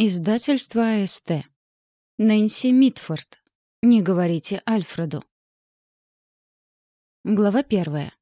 Издательство АСТ. Нэнси Митфорд. Не говорите Альфреду. Глава первая.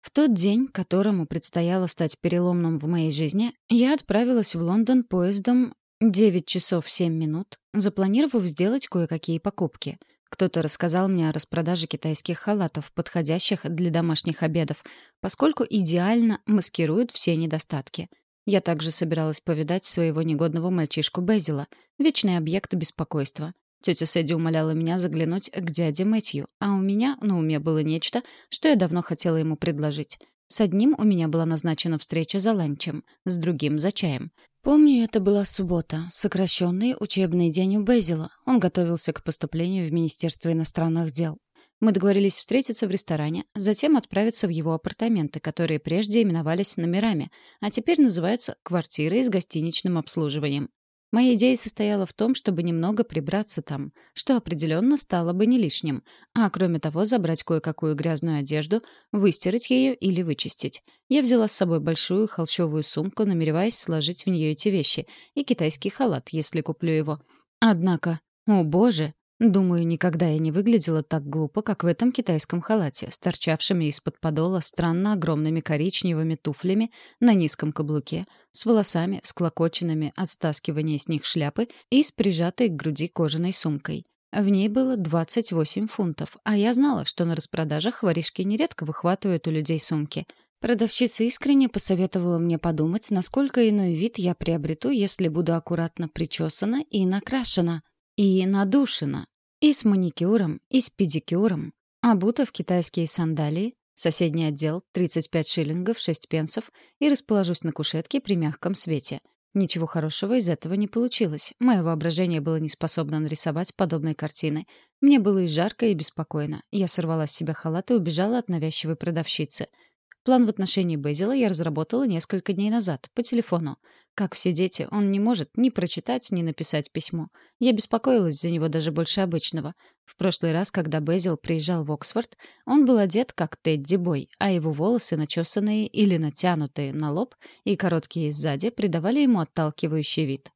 В тот день, которому предстояло стать переломным в моей жизни, я отправилась в Лондон поездом 9 часов 7 минут, запланировав сделать кое-какие покупки. Кто-то рассказал мне о распродаже китайских халатов, подходящих для домашних обедов, поскольку идеально маскируют все недостатки — я также собиралась повидать своего негодного мальчишку Безила, вечный объект беспокойства. Тетя Сэдди умоляла меня заглянуть к дяде Мэтью, а у меня на уме было нечто, что я давно хотела ему предложить. С одним у меня была назначена встреча за ланчем, с другим — за чаем. Помню, это была суббота, сокращенный учебный день у Безила. Он готовился к поступлению в Министерство иностранных дел. Мы договорились встретиться в ресторане, затем отправиться в его апартаменты, которые прежде именовались номерами, а теперь называются квартирой с гостиничным обслуживанием. Моя идея состояла в том, чтобы немного прибраться там, что определенно стало бы не лишним, а кроме того забрать кое-какую грязную одежду, выстирать ее или вычистить. Я взяла с собой большую холщовую сумку, намереваясь сложить в нее эти вещи, и китайский халат, если куплю его. Однако, о боже, Думаю, никогда я не выглядела так глупо, как в этом китайском халате, с торчавшими из-под подола странно огромными коричневыми туфлями на низком каблуке, с волосами, всклокоченными от стаскивания с них шляпы и с прижатой к груди кожаной сумкой. В ней было 28 фунтов, а я знала, что на распродажах воришки нередко выхватывают у людей сумки. Продавщица искренне посоветовала мне подумать, насколько иной вид я приобрету, если буду аккуратно причесана и накрашена. И надушена, и с маникюром, и с педикюром. Обута в китайские сандалии, соседний отдел, 35 шиллингов, 6 пенсов, и расположусь на кушетке при мягком свете. Ничего хорошего из этого не получилось. Мое воображение было не способно нарисовать подобной картины. Мне было и жарко, и беспокойно. Я сорвала с себя халат и убежала от навязчивой продавщицы — План в отношении Безила я разработала несколько дней назад, по телефону. Как все дети, он не может ни прочитать, ни написать письмо. Я беспокоилась за него даже больше обычного. В прошлый раз, когда Безил приезжал в Оксфорд, он был одет как Тедди Бой, а его волосы, начесанные или натянутые на лоб и короткие сзади, придавали ему отталкивающий вид.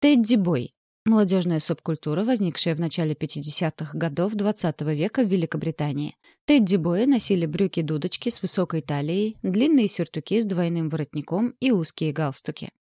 Тедди Бой Молодежная субкультура, возникшая в начале 50-х годов XX -го века в Великобритании. Тедди-бои носили брюки-дудочки с высокой талией, длинные сюртуки с двойным воротником и узкие галстуки.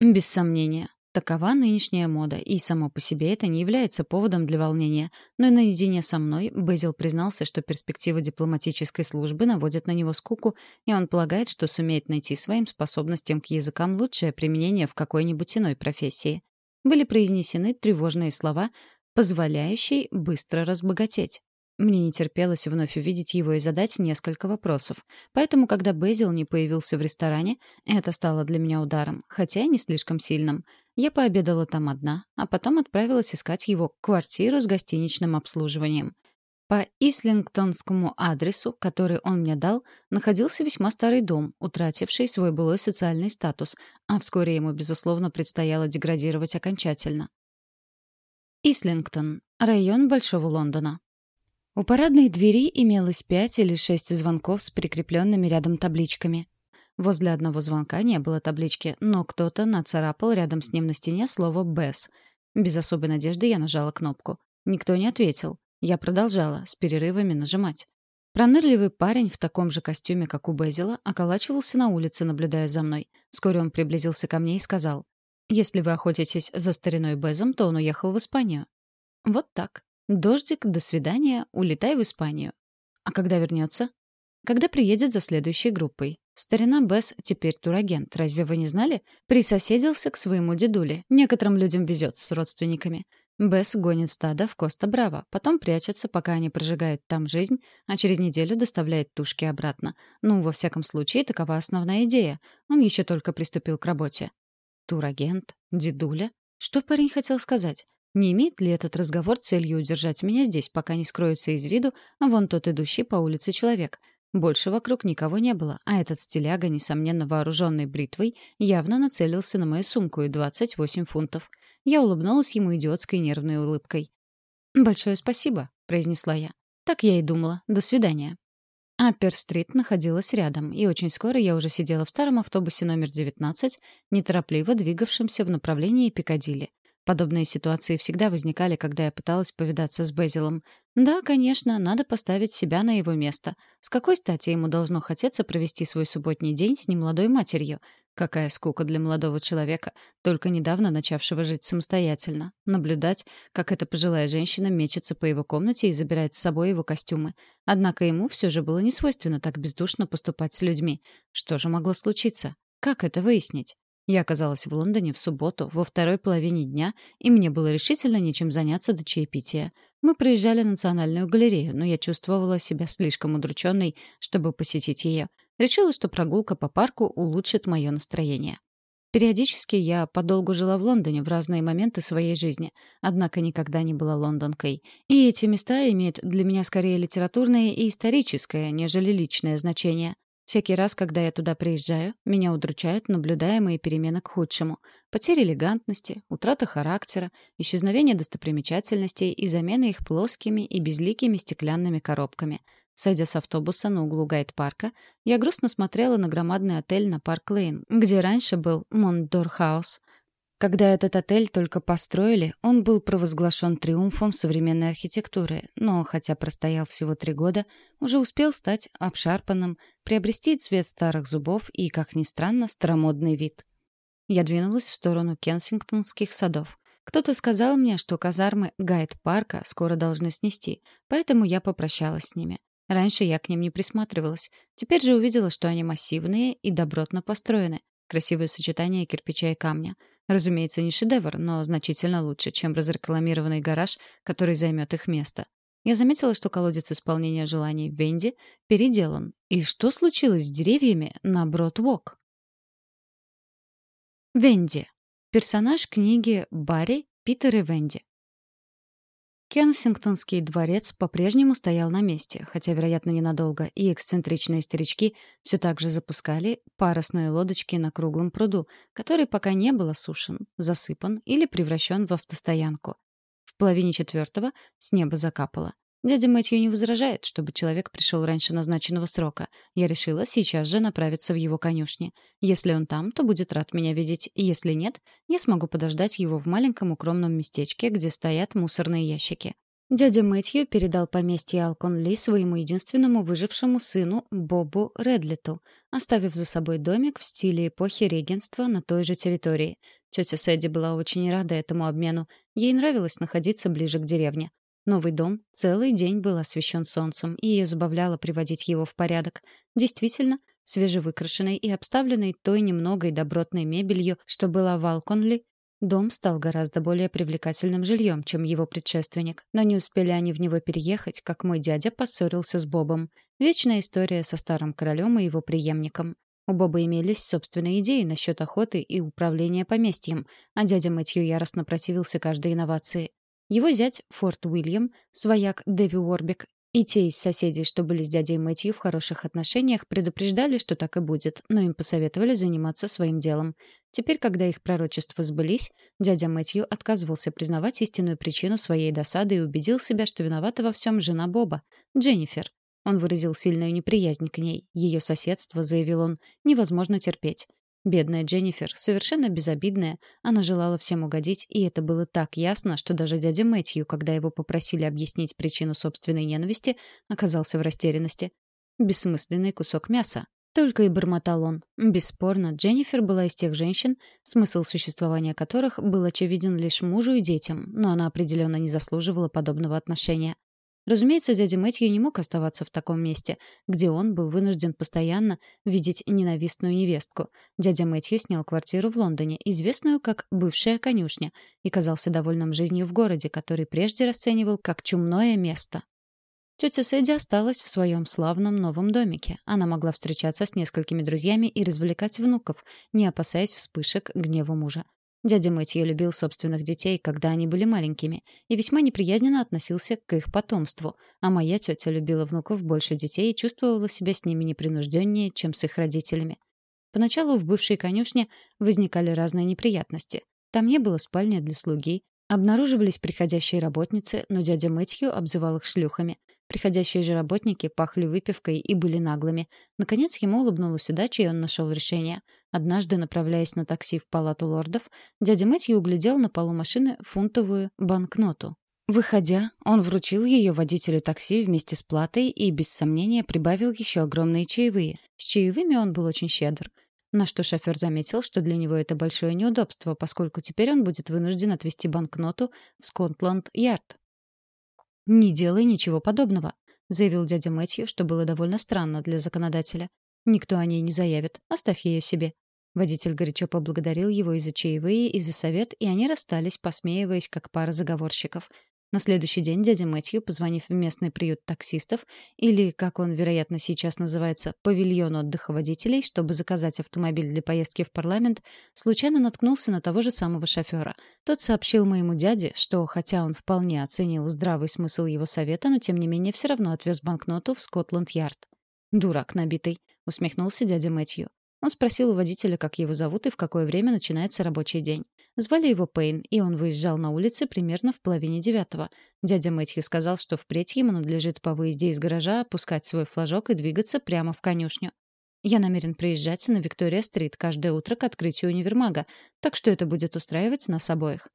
Без сомнения, Такова нынешняя мода, и само по себе это не является поводом для волнения. Но и наедине со мной Безил признался, что перспектива дипломатической службы наводит на него скуку, и он полагает, что сумеет найти своим способностям к языкам лучшее применение в какой-нибудь иной профессии. Были произнесены тревожные слова, позволяющие быстро разбогатеть. Мне не терпелось вновь увидеть его и задать несколько вопросов. Поэтому, когда Безил не появился в ресторане, это стало для меня ударом, хотя и не слишком сильным. Я пообедала там одна, а потом отправилась искать его квартиру с гостиничным обслуживанием. По Ислингтонскому адресу, который он мне дал, находился весьма старый дом, утративший свой былой социальный статус, а вскоре ему, безусловно, предстояло деградировать окончательно. Ислингтон — район Большого Лондона. У парадной двери имелось пять или шесть звонков с прикрепленными рядом табличками. Возле одного звонка не было таблички, но кто-то нацарапал рядом с ним на стене слово «Бэс». Без особой надежды я нажала кнопку. Никто не ответил. Я продолжала, с перерывами нажимать. Пронырливый парень в таком же костюме, как у Безила, околачивался на улице, наблюдая за мной. Вскоре он приблизился ко мне и сказал, «Если вы охотитесь за стариной Безом, то он уехал в Испанию». Вот так. Дождик, до свидания, улетай в Испанию. А когда вернется? Когда приедет за следующей группой. Старина Бесс теперь турагент, разве вы не знали? Присоседился к своему дедуле. Некоторым людям везет с родственниками. Бесс гонит стадо в Коста-Браво, потом прячется, пока они прожигают там жизнь, а через неделю доставляет тушки обратно. Ну, во всяком случае, такова основная идея. Он еще только приступил к работе. Турагент? Дедуля? Что парень хотел сказать? Не имеет ли этот разговор целью удержать меня здесь, пока не скроется из виду вон тот идущий по улице человек? Больше вокруг никого не было, а этот стиляга, несомненно вооруженный бритвой, явно нацелился на мою сумку и 28 фунтов. Я улыбнулась ему идиотской нервной улыбкой. «Большое спасибо», — произнесла я. «Так я и думала. До свидания». Аппер-стрит находилась рядом, и очень скоро я уже сидела в старом автобусе номер 19, неторопливо двигавшемся в направлении Пикадилли. Подобные ситуации всегда возникали, когда я пыталась повидаться с Безилом. Да, конечно, надо поставить себя на его место. С какой стати ему должно хотеться провести свой субботний день с немолодой матерью? Какая скука для молодого человека, только недавно начавшего жить самостоятельно. Наблюдать, как эта пожилая женщина мечется по его комнате и забирает с собой его костюмы. Однако ему все же было несвойственно так бездушно поступать с людьми. Что же могло случиться? Как это выяснить? Я оказалась в Лондоне в субботу, во второй половине дня, и мне было решительно нечем заняться до чаепития. Мы проезжали Национальную галерею, но я чувствовала себя слишком удрученной, чтобы посетить ее. Решила, что прогулка по парку улучшит мое настроение. Периодически я подолгу жила в Лондоне в разные моменты своей жизни, однако никогда не была лондонкой. И эти места имеют для меня скорее литературное и историческое, нежели личное значение. Всякий раз, когда я туда приезжаю, меня удручают наблюдаемые перемены к худшему. Потеря элегантности, утрата характера, исчезновение достопримечательностей и замена их плоскими и безликими стеклянными коробками. Сойдя с автобуса на углу Гайд-парка, я грустно смотрела на громадный отель на Парк-Лейн, где раньше был Монтдор-хаус. Когда этот отель только построили, он был провозглашен триумфом современной архитектуры, но, хотя простоял всего три года, уже успел стать обшарпанным, приобрести цвет старых зубов и, как ни странно, старомодный вид. Я двинулась в сторону Кенсингтонских садов. Кто-то сказал мне, что казармы Гайд-парка скоро должны снести, поэтому я попрощалась с ними. Раньше я к ним не присматривалась. Теперь же увидела, что они массивные и добротно построены. Красивое сочетание кирпича и камня — Разумеется, не шедевр, но значительно лучше, чем разрекламированный гараж, который займет их место. Я заметила, что колодец исполнения желаний Венди переделан. И что случилось с деревьями на Бродвок? Венди. Персонаж книги Барри, Питер и Венди. Кенсингтонский дворец по-прежнему стоял на месте, хотя, вероятно, ненадолго, и эксцентричные старички все так же запускали парусные лодочки на круглом пруду, который пока не был осушен, засыпан или превращен в автостоянку. В половине четвертого с неба закапало. Дядя Мэтью не возражает, чтобы человек пришел раньше назначенного срока. Я решила сейчас же направиться в его конюшни. Если он там, то будет рад меня видеть. Если нет, я смогу подождать его в маленьком укромном местечке, где стоят мусорные ящики. Дядя Мэтью передал поместье Алкон-Ли своему единственному выжившему сыну Бобу Редлиту, оставив за собой домик в стиле эпохи регенства на той же территории. Тетя Сэдди была очень рада этому обмену. Ей нравилось находиться ближе к деревне. Новый дом целый день был освещен солнцем, и ее забавляло приводить его в порядок. Действительно, свежевыкрашенный и обставленный той немногой добротной мебелью, что была в Алконли, дом стал гораздо более привлекательным жильем, чем его предшественник. Но не успели они в него переехать, как мой дядя поссорился с Бобом. Вечная история со старым королем и его преемником. У Боба имелись собственные идеи насчет охоты и управления поместьем, а дядя Мэтью яростно противился каждой инновации. Его зять Форт Уильям, свояк Дэви Уорбик и те из соседей, что были с дядей Мэтью в хороших отношениях, предупреждали, что так и будет, но им посоветовали заниматься своим делом. Теперь, когда их пророчества сбылись, дядя Мэтью отказывался признавать истинную причину своей досады и убедил себя, что виновата во всем жена Боба, Дженнифер. Он выразил сильную неприязнь к ней. Ее соседство, заявил он, невозможно терпеть. Бедная Дженнифер, совершенно безобидная, она желала всем угодить, и это было так ясно, что даже дядя Мэтью, когда его попросили объяснить причину собственной ненависти, оказался в растерянности. Бессмысленный кусок мяса. Только и бормотал он. Бесспорно, Дженнифер была из тех женщин, смысл существования которых был очевиден лишь мужу и детям, но она определенно не заслуживала подобного отношения. Разумеется, дядя Мэтью не мог оставаться в таком месте, где он был вынужден постоянно видеть ненавистную невестку. Дядя Мэтью снял квартиру в Лондоне, известную как «бывшая конюшня», и казался довольным жизнью в городе, который прежде расценивал как чумное место. Тетя Сэдди осталась в своем славном новом домике. Она могла встречаться с несколькими друзьями и развлекать внуков, не опасаясь вспышек гнева мужа. Дядя Мэтью любил собственных детей, когда они были маленькими, и весьма неприязненно относился к их потомству, а моя тетя любила внуков больше детей и чувствовала себя с ними непринужденнее, чем с их родителями. Поначалу в бывшей конюшне возникали разные неприятности. Там не было спальни для слуги, обнаруживались приходящие работницы, но дядя Мэтью обзывал их шлюхами. Приходящие же работники пахли выпивкой и были наглыми. Наконец ему улыбнулась удача, и он нашел решение. Однажды, направляясь на такси в палату лордов, дядя Мэтью углядел на полу машины фунтовую банкноту. Выходя, он вручил ее водителю такси вместе с платой и, без сомнения, прибавил еще огромные чаевые. С чаевыми он был очень щедр. На что шофер заметил, что для него это большое неудобство, поскольку теперь он будет вынужден отвезти банкноту в Скотланд-Ярд. «Не делай ничего подобного», — заявил дядя Мэтью, что было довольно странно для законодателя. «Никто о ней не заявит. Оставь ее себе». Водитель горячо поблагодарил его и за чаевые, и за совет, и они расстались, посмеиваясь, как пара заговорщиков. На следующий день дядя Мэтью, позвонив в местный приют таксистов, или, как он, вероятно, сейчас называется, павильон отдыха водителей, чтобы заказать автомобиль для поездки в парламент, случайно наткнулся на того же самого шофера. Тот сообщил моему дяде, что, хотя он вполне оценил здравый смысл его совета, но тем не менее все равно отвез банкноту в Скотланд-Ярд. «Дурак набитый», — усмехнулся дядя Мэтью. Он спросил у водителя, как его зовут и в какое время начинается рабочий день. Звали его Пейн, и он выезжал на улице примерно в половине девятого. Дядя Мэтью сказал, что впредь ему надлежит по выезде из гаража опускать свой флажок и двигаться прямо в конюшню. Я намерен приезжать на Виктория-стрит каждое утро к открытию универмага, так что это будет устраивать нас обоих.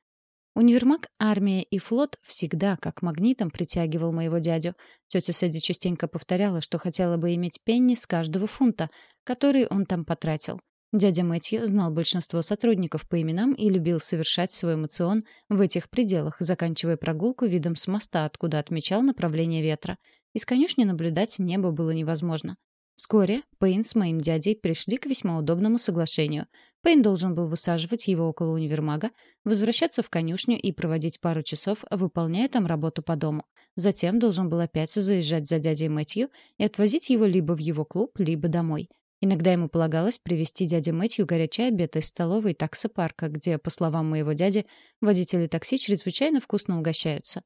Универмаг, армия и флот всегда как магнитом притягивал моего дядю. Тетя Сэдди частенько повторяла, что хотела бы иметь пенни с каждого фунта, который он там потратил. Дядя Мэтью знал большинство сотрудников по именам и любил совершать свой эмоцион в этих пределах, заканчивая прогулку видом с моста, откуда отмечал направление ветра. Из конюшни наблюдать небо было невозможно. Вскоре Пейн с моим дядей пришли к весьма удобному соглашению. Пейн должен был высаживать его около универмага, возвращаться в конюшню и проводить пару часов, выполняя там работу по дому. Затем должен был опять заезжать за дядей Мэтью и отвозить его либо в его клуб, либо домой. Иногда ему полагалось привезти дяде Мэтью горячий обед из столовой таксопарка, где, по словам моего дяди, водители такси чрезвычайно вкусно угощаются.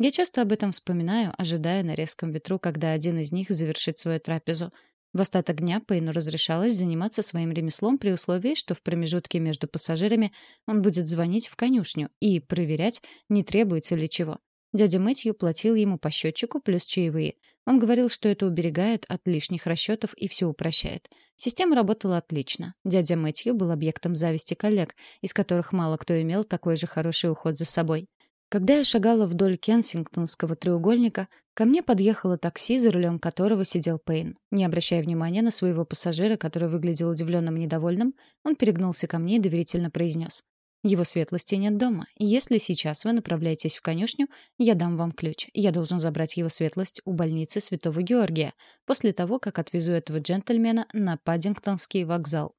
Я часто об этом вспоминаю, ожидая на резком ветру, когда один из них завершит свою трапезу. В остаток дня Пейну разрешалось заниматься своим ремеслом при условии, что в промежутке между пассажирами он будет звонить в конюшню и проверять, не требуется ли чего. Дядя Мэтью платил ему по счетчику плюс чаевые — он говорил, что это уберегает от лишних расчетов и все упрощает. Система работала отлично. Дядя Мэтью был объектом зависти коллег, из которых мало кто имел такой же хороший уход за собой. Когда я шагала вдоль Кенсингтонского треугольника, ко мне подъехало такси, за рулем которого сидел Пейн. Не обращая внимания на своего пассажира, который выглядел удивленным и недовольным, он перегнулся ко мне и доверительно произнес. Его светлости нет дома. Если сейчас вы направляетесь в конюшню, я дам вам ключ. Я должен забрать его светлость у больницы Святого Георгия после того, как отвезу этого джентльмена на Паддингтонский вокзал.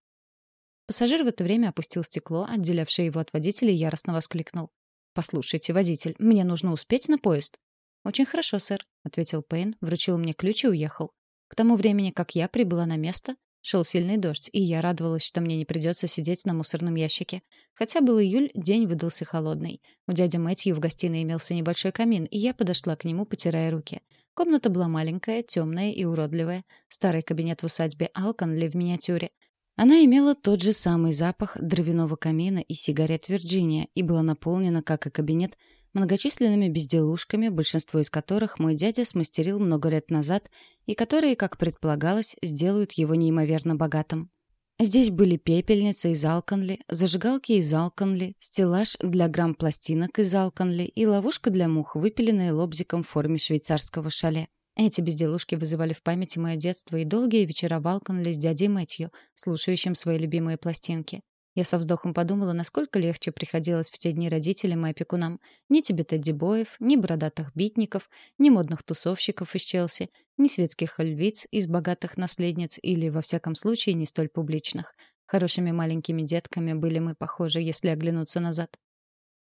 Пассажир в это время опустил стекло, отделявшее его от водителя, и яростно воскликнул. «Послушайте, водитель, мне нужно успеть на поезд». «Очень хорошо, сэр», — ответил Пейн, вручил мне ключ и уехал. К тому времени, как я прибыла на место, Шел сильный дождь, и я радовалась, что мне не придется сидеть на мусорном ящике. Хотя был июль, день выдался холодный. У дяди Мэтью в гостиной имелся небольшой камин, и я подошла к нему, потирая руки. Комната была маленькая, темная и уродливая. Старый кабинет в усадьбе Алконли в миниатюре. Она имела тот же самый запах дровяного камина и сигарет Вирджиния и была наполнена, как и кабинет, многочисленными безделушками, большинство из которых мой дядя смастерил много лет назад и которые, как предполагалось, сделают его неимоверно богатым. Здесь были пепельница из Алконли, зажигалки из Алконли, стеллаж для грамм-пластинок из Алконли и ловушка для мух, выпиленная лобзиком в форме швейцарского шале. Эти безделушки вызывали в памяти мое детство и долгие вечера в Алконли с дядей Мэтью, слушающим свои любимые пластинки. Я со вздохом подумала, насколько легче приходилось в те дни родителям и опекунам. Ни тебе тедди-боев, ни бородатых битников, ни модных тусовщиков из Челси, ни светских львиц из богатых наследниц или, во всяком случае, не столь публичных. Хорошими маленькими детками были мы похожи, если оглянуться назад.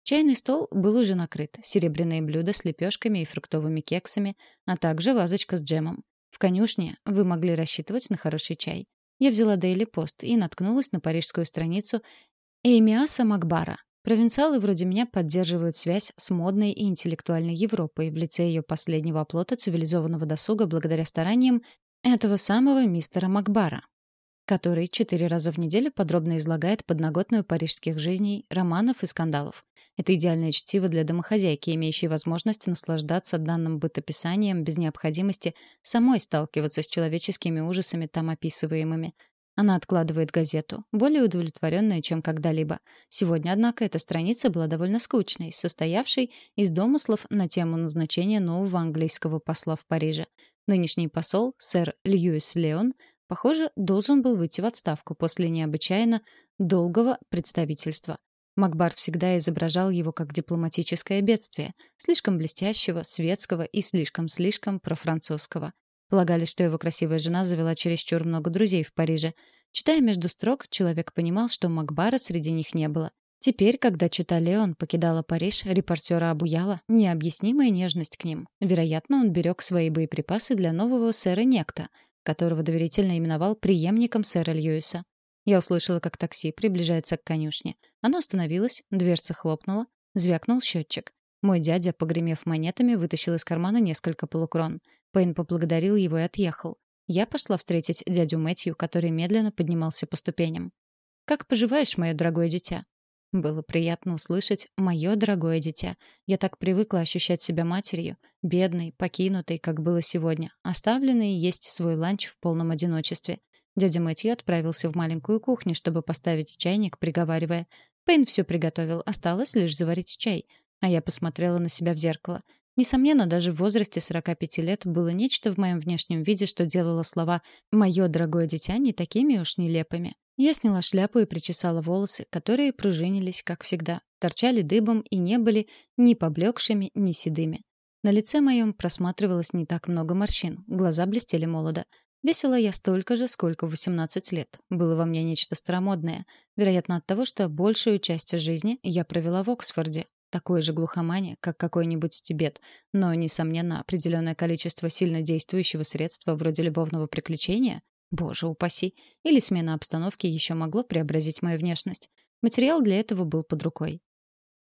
Чайный стол был уже накрыт, серебряные блюда с лепешками и фруктовыми кексами, а также вазочка с джемом. В конюшне вы могли рассчитывать на хороший чай. Я взяла Daily Post и наткнулась на парижскую страницу Эймиаса Макбара. Провинциалы вроде меня поддерживают связь с модной и интеллектуальной Европой в лице ее последнего оплота цивилизованного досуга благодаря стараниям этого самого мистера Макбара, который четыре раза в неделю подробно излагает подноготную парижских жизней, романов и скандалов. Это идеальное чтиво для домохозяйки, имеющей возможность наслаждаться данным бытописанием без необходимости самой сталкиваться с человеческими ужасами там описываемыми. Она откладывает газету, более удовлетворенная, чем когда-либо. Сегодня, однако, эта страница была довольно скучной, состоявшей из домыслов на тему назначения нового английского посла в Париже. Нынешний посол, сэр Льюис Леон, похоже, должен был выйти в отставку после необычайно долгого представительства. Макбар всегда изображал его как дипломатическое бедствие, слишком блестящего, светского и слишком-слишком профранцузского. Полагали, что его красивая жена завела чересчур много друзей в Париже. Читая между строк, человек понимал, что Макбара среди них не было. Теперь, когда Чита Леон покидала Париж, репортера обуяла необъяснимая нежность к ним. Вероятно, он берег свои боеприпасы для нового сэра Некта, которого доверительно именовал преемником сэра Льюиса. Я услышала, как такси приближается к конюшне. Оно остановилось, дверца хлопнула, звякнул счетчик. Мой дядя, погремев монетами, вытащил из кармана несколько полукрон. Пейн поблагодарил его и отъехал. Я пошла встретить дядю Мэтью, который медленно поднимался по ступеням. «Как поживаешь, мое дорогое дитя?» Было приятно услышать «моё дорогое дитя». Я так привыкла ощущать себя матерью, бедной, покинутой, как было сегодня, оставленной есть свой ланч в полном одиночестве. Дядя Мэтью отправился в маленькую кухню, чтобы поставить чайник, приговаривая. Пейн все приготовил, осталось лишь заварить чай. А я посмотрела на себя в зеркало. Несомненно, даже в возрасте 45 лет было нечто в моем внешнем виде, что делало слова «моё дорогое дитя» не такими уж нелепыми. Я сняла шляпу и причесала волосы, которые пружинились, как всегда, торчали дыбом и не были ни поблекшими, ни седыми. На лице моем просматривалось не так много морщин, глаза блестели молодо. Весила я столько же, сколько в 18 лет. Было во мне нечто старомодное. Вероятно, от того, что большую часть жизни я провела в Оксфорде. Такое же глухомание, как какой-нибудь Тибет. Но, несомненно, определенное количество сильно действующего средства вроде любовного приключения Боже упаси. Или смена обстановки еще могло преобразить мою внешность. Материал для этого был под рукой.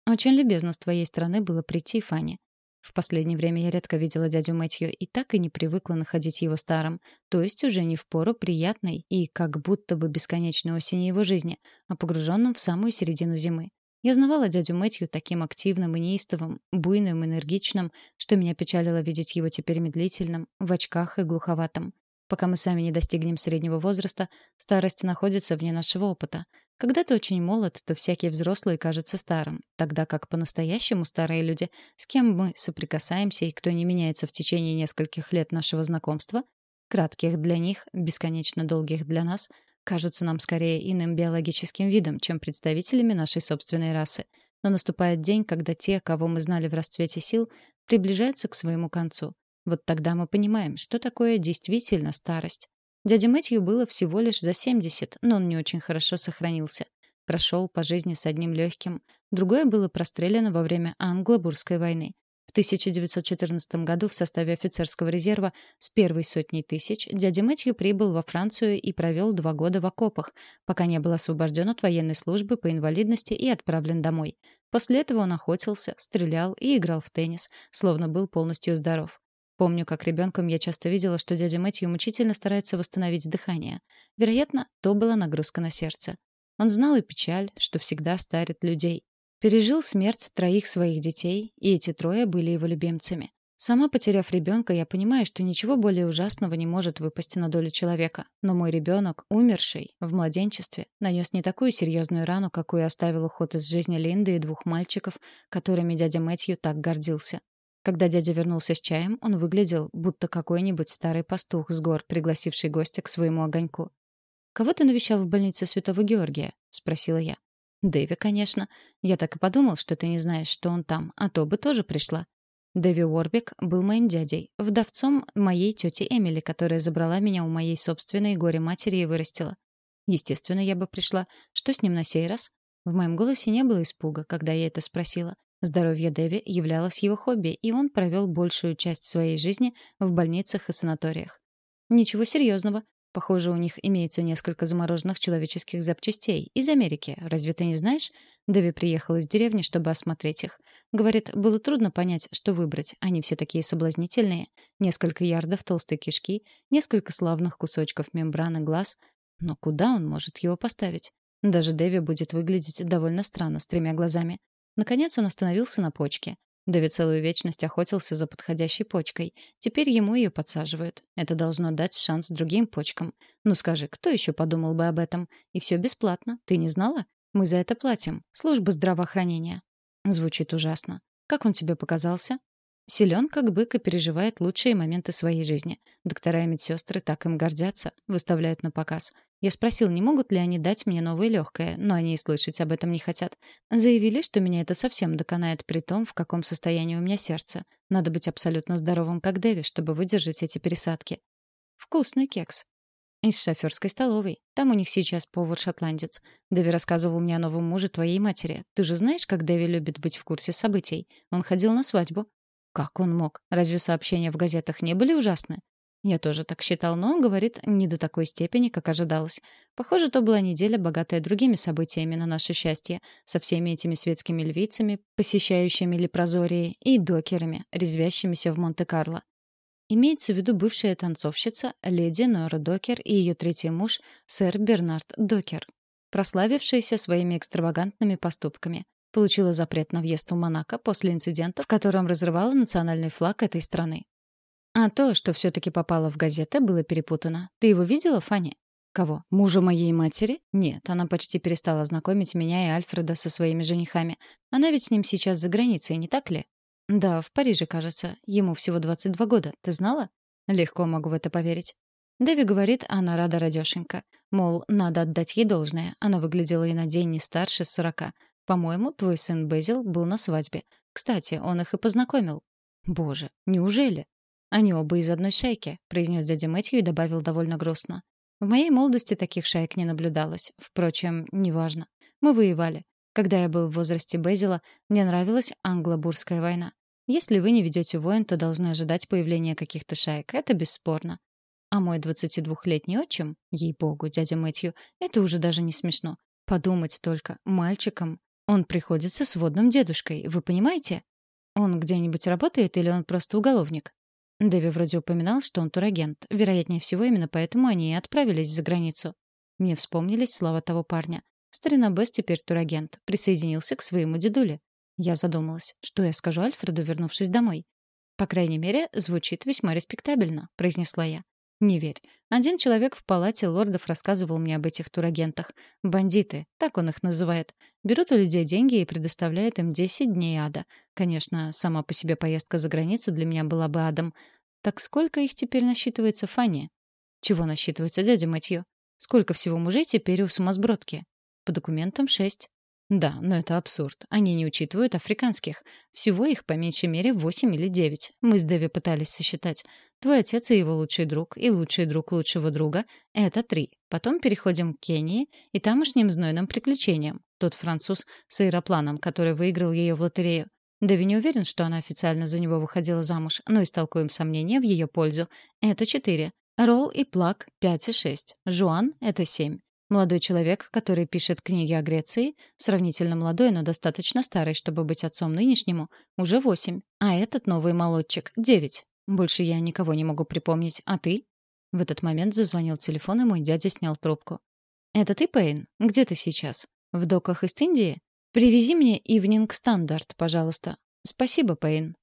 Очень любезно с твоей стороны было прийти, Фанни. В последнее время я редко видела дядю Мэтью и так и не привыкла находить его старым, то есть уже не в пору приятной и как будто бы бесконечной осени его жизни, а погруженном в самую середину зимы. Я знавала дядю Мэтью таким активным и неистовым, буйным, энергичным, что меня печалило видеть его теперь медлительным, в очках и глуховатым. Пока мы сами не достигнем среднего возраста, старость находится вне нашего опыта. Когда ты очень молод, то всякий взрослый кажется старым, тогда как по-настоящему старые люди, с кем мы соприкасаемся и кто не меняется в течение нескольких лет нашего знакомства, кратких для них, бесконечно долгих для нас, кажутся нам скорее иным биологическим видом, чем представителями нашей собственной расы. Но наступает день, когда те, кого мы знали в расцвете сил, приближаются к своему концу. Вот тогда мы понимаем, что такое действительно старость. Дяде Мэтью было всего лишь за 70, но он не очень хорошо сохранился. Прошел по жизни с одним легким. Другое было прострелено во время Англо-Бурской войны. В 1914 году в составе офицерского резерва с первой сотней тысяч дядя Мэтью прибыл во Францию и провел два года в окопах, пока не был освобожден от военной службы по инвалидности и отправлен домой. После этого он охотился, стрелял и играл в теннис, словно был полностью здоров. Помню, как ребенком я часто видела, что дядя Мэтью мучительно старается восстановить дыхание. Вероятно, то была нагрузка на сердце. Он знал и печаль, что всегда старит людей. Пережил смерть троих своих детей, и эти трое были его любимцами. Сама потеряв ребенка, я понимаю, что ничего более ужасного не может выпасть на долю человека. Но мой ребенок, умерший в младенчестве, нанес не такую серьезную рану, какую оставил уход из жизни Линды и двух мальчиков, которыми дядя Мэтью так гордился. Когда дядя вернулся с чаем, он выглядел, будто какой-нибудь старый пастух с гор, пригласивший гостя к своему огоньку. «Кого ты навещал в больнице Святого Георгия?» — спросила я. «Дэви, конечно. Я так и подумал, что ты не знаешь, что он там, а то бы тоже пришла». Дэви Уорбик был моим дядей, вдовцом моей тети Эмили, которая забрала меня у моей собственной горе-матери и вырастила. Естественно, я бы пришла. Что с ним на сей раз? В моем голосе не было испуга, когда я это спросила. Здоровье Дэви являлось его хобби, и он провел большую часть своей жизни в больницах и санаториях. Ничего серьезного. Похоже, у них имеется несколько замороженных человеческих запчастей из Америки. Разве ты не знаешь? Дэви приехал из деревни, чтобы осмотреть их. Говорит, было трудно понять, что выбрать. Они все такие соблазнительные. Несколько ярдов толстой кишки, несколько славных кусочков мембраны глаз. Но куда он может его поставить? Даже Дэви будет выглядеть довольно странно с тремя глазами. Наконец он остановился на почке. Дэви целую вечность охотился за подходящей почкой. Теперь ему ее подсаживают. Это должно дать шанс другим почкам. Ну скажи, кто еще подумал бы об этом? И все бесплатно. Ты не знала? Мы за это платим. Служба здравоохранения. Звучит ужасно. Как он тебе показался? Силен, как бык, и переживает лучшие моменты своей жизни. Доктора и медсестры так им гордятся, выставляют на показ. Я спросил, не могут ли они дать мне новое легкое, но они и слышать об этом не хотят. Заявили, что меня это совсем доконает при том, в каком состоянии у меня сердце. Надо быть абсолютно здоровым, как Дэви, чтобы выдержать эти пересадки. Вкусный кекс. Из шофёрской столовой. Там у них сейчас повар-шотландец. Дэви рассказывал мне о новом муже твоей матери. Ты же знаешь, как Дэви любит быть в курсе событий. Он ходил на свадьбу. Как он мог? Разве сообщения в газетах не были ужасны? Я тоже так считал, но он говорит не до такой степени, как ожидалось. Похоже, то была неделя, богатая другими событиями на наше счастье, со всеми этими светскими львицами, посещающими Лепрозории, и докерами, резвящимися в Монте-Карло. Имеется в виду бывшая танцовщица леди Нора Докер и ее третий муж, сэр Бернард Докер, прославившиеся своими экстравагантными поступками получила запрет на въезд в Монако после инцидента, в котором разрывала национальный флаг этой страны. А то, что все-таки попало в газеты, было перепутано. Ты его видела, Фанни? Кого? Мужа моей матери? Нет, она почти перестала знакомить меня и Альфреда со своими женихами. Она ведь с ним сейчас за границей, не так ли? Да, в Париже, кажется. Ему всего 22 года. Ты знала? Легко могу в это поверить. Дэви говорит, она рада радёшенька. Мол, надо отдать ей должное. Она выглядела и на день не старше сорока. По-моему, твой сын Безил был на свадьбе. Кстати, он их и познакомил. Боже, неужели? Они оба из одной шайки, произнес дядя Мэтью и добавил довольно грустно. В моей молодости таких шаек не наблюдалось. Впрочем, неважно. Мы воевали. Когда я был в возрасте Безила, мне нравилась англо-бурская война. Если вы не ведете войн, то должны ожидать появления каких-то шаек. Это бесспорно. А мой 22-летний отчим, ей-богу, дядя Мэтью, это уже даже не смешно. Подумать только, мальчикам он приходится сводным дедушкой, вы понимаете? Он где-нибудь работает или он просто уголовник? Дэви вроде упоминал, что он турагент. Вероятнее всего, именно поэтому они и отправились за границу. Мне вспомнились слова того парня. Старина Бесс теперь турагент. Присоединился к своему дедуле. Я задумалась, что я скажу Альфреду, вернувшись домой. По крайней мере, звучит весьма респектабельно, произнесла я. Не верь. Один человек в палате лордов рассказывал мне об этих турагентах. Бандиты, так он их называет. Берут у людей деньги и предоставляют им 10 дней ада. Конечно, сама по себе поездка за границу для меня была бы адом. Так сколько их теперь насчитывается Фанни? Чего насчитывается дядя Матью? Сколько всего мужей теперь у сумасбродки? По документам шесть. Да, но это абсурд. Они не учитывают африканских. Всего их по меньшей мере восемь или девять. Мы с Дэви пытались сосчитать. Твой отец и его лучший друг, и лучший друг лучшего друга — это три. Потом переходим к Кении и тамошним знойным приключениям. Тот француз с аэропланом, который выиграл ее в лотерею. Дэви не уверен, что она официально за него выходила замуж, но истолкуем сомнения в ее пользу. Это четыре. Ролл и Плак — пять и шесть. Жуан — это семь. Молодой человек, который пишет книги о Греции, сравнительно молодой, но достаточно старый, чтобы быть отцом нынешнему, уже восемь. А этот новый молодчик — девять. Больше я никого не могу припомнить. А ты? В этот момент зазвонил телефон, и мой дядя снял трубку. «Это ты, Пейн? Где ты сейчас? В доках из Индии? Привези мне Ивнинг Стандарт, пожалуйста. Спасибо, Пейн».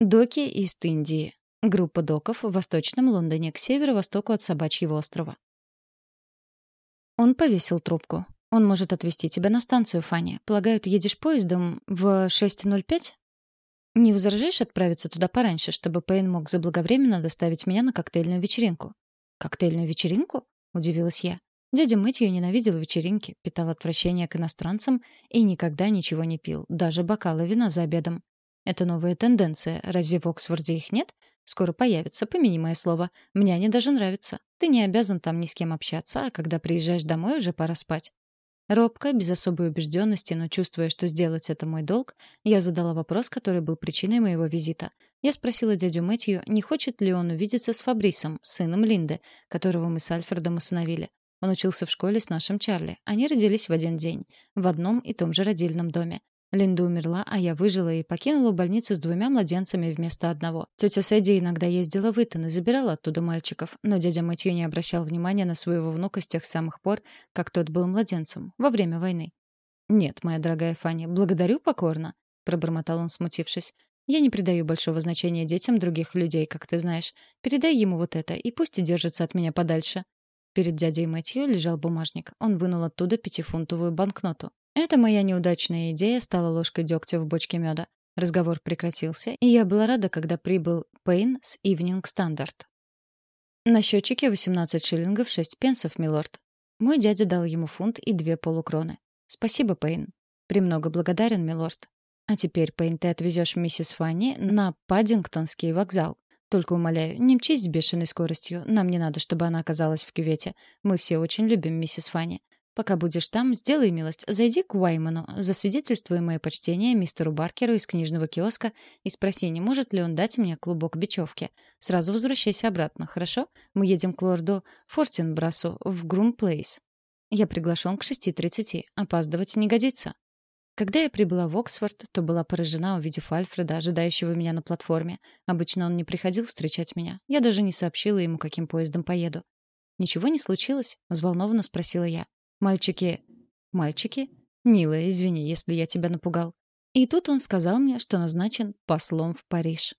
Доки из Индии. Группа доков в Восточном Лондоне к северо-востоку от Собачьего острова. Он повесил трубку. Он может отвезти тебя на станцию, Фанни. Полагаю, едешь поездом в 6.05? Не возражаешь отправиться туда пораньше, чтобы Пейн мог заблаговременно доставить меня на коктейльную вечеринку? Коктейльную вечеринку? Удивилась я. Дядя Мэтью ненавидел вечеринки, питал отвращение к иностранцам и никогда ничего не пил, даже бокалы вина за обедом. Это новая тенденция. Разве в Оксфорде их нет? Скоро появится, помяни мое слово. Мне они даже нравятся. Ты не обязан там ни с кем общаться, а когда приезжаешь домой, уже пора спать. Робко, без особой убежденности, но чувствуя, что сделать это мой долг, я задала вопрос, который был причиной моего визита. Я спросила дядю Мэтью, не хочет ли он увидеться с Фабрисом, сыном Линды, которого мы с Альфредом усыновили. Он учился в школе с нашим Чарли. Они родились в один день, в одном и том же родильном доме. Линда умерла, а я выжила и покинула больницу с двумя младенцами вместо одного. Тетя Сэдди иногда ездила в Итон и забирала оттуда мальчиков, но дядя Мэтью не обращал внимания на своего внука с тех самых пор, как тот был младенцем, во время войны. «Нет, моя дорогая Фанни, благодарю покорно», — пробормотал он, смутившись. «Я не придаю большого значения детям других людей, как ты знаешь. Передай ему вот это, и пусть держится от меня подальше». Перед дядей Мэтью лежал бумажник. Он вынул оттуда пятифунтовую банкноту. «Это моя неудачная идея стала ложкой дегтя в бочке меда. Разговор прекратился, и я была рада, когда прибыл Пейн с Evening Standard. На счетчике 18 шиллингов 6 пенсов, милорд. Мой дядя дал ему фунт и две полукроны. Спасибо, Пейн. Премного благодарен, милорд. А теперь, Пейн, ты отвезешь миссис Фанни на Паддингтонский вокзал. Только умоляю, не мчись с бешеной скоростью. Нам не надо, чтобы она оказалась в кювете. Мы все очень любим миссис Фанни. Пока будешь там, сделай милость, зайди к Уайману, засвидетельствуй мое почтение мистеру Баркеру из книжного киоска и спроси, не может ли он дать мне клубок бечевки. Сразу возвращайся обратно, хорошо? Мы едем к лорду Фортинбрасу в Грум-Плейс. Я приглашен к 6.30. Опаздывать не годится. Когда я прибыла в Оксфорд, то была поражена, увидев Альфреда, ожидающего меня на платформе. Обычно он не приходил встречать меня. Я даже не сообщила ему, каким поездом поеду. «Ничего не случилось?» — взволнованно спросила я. «Мальчики...» «Мальчики?» «Милая, извини, если я тебя напугал». И тут он сказал мне, что назначен послом в Париж.